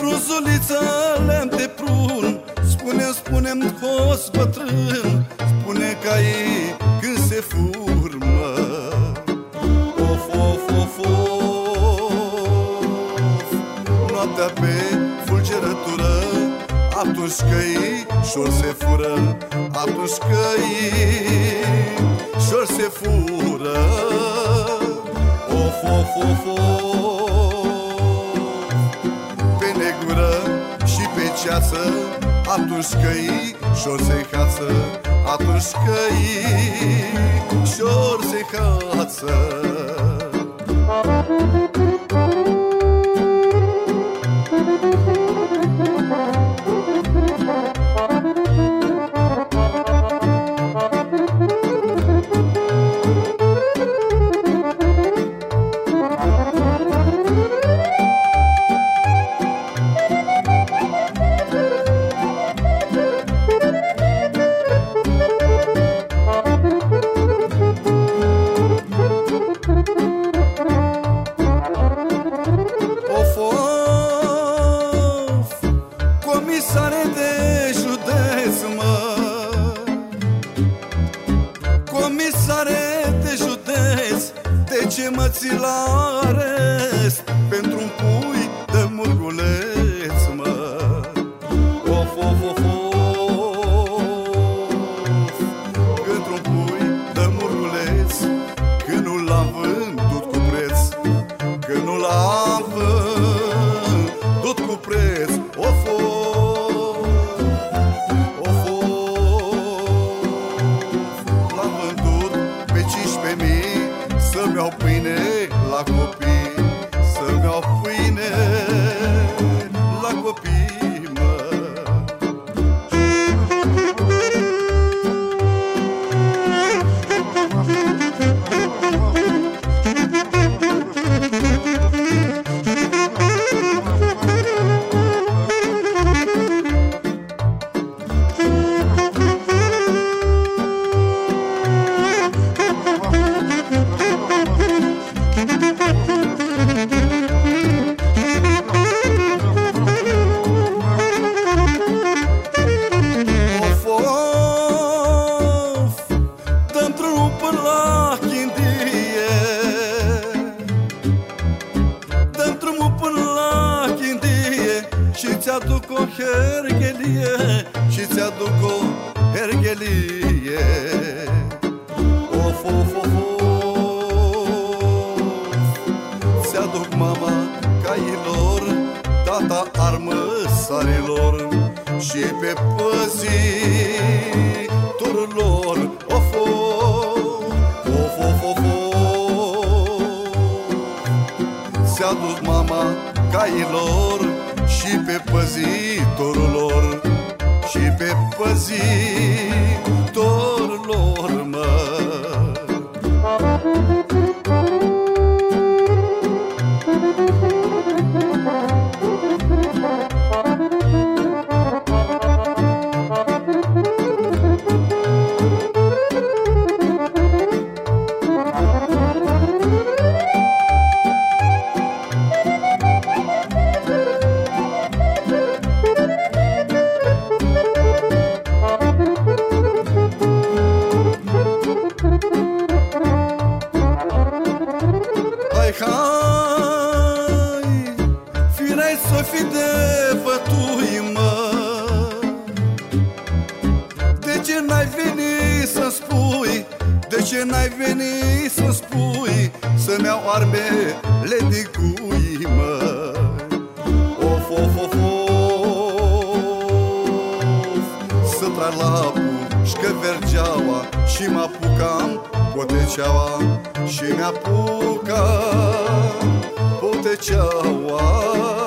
Frunzuliță, lemn de prun. Spune spune-mi, fost bătrân. Spune că ei când se furmă. Of, of, of, of. Noaptea pe fulgerătură Atunci ei șor se fură. Atunci ei șor se fură. Of, of, of, of. Și pe ceață atunci că ei șor se hață Atunci că ei șor Comisare de județ, de ce mă ții la arest? Pentru un pui Să-mi iau pâine la copii Să-mi iau pâine Și ți-aduc o herghelie Și ți-aduc o herghelie. Of, of, of, of Ți-aduc mama cailor Tata armăsarilor Și pe păzii tururilor Of, of, of, of, of, of Ți-aduc mama cailor Și pe păzitorilor Și pe păzitorilor, mă firai să fi de bătui, mă De ce n-ai venit să spui De ce n-ai venit să spui Să-mi iau armele de cui, mă Of, of, of, of Să trag la pușcă vergeaua Și mă apucam poteceaua Și mi-apucam poteceaua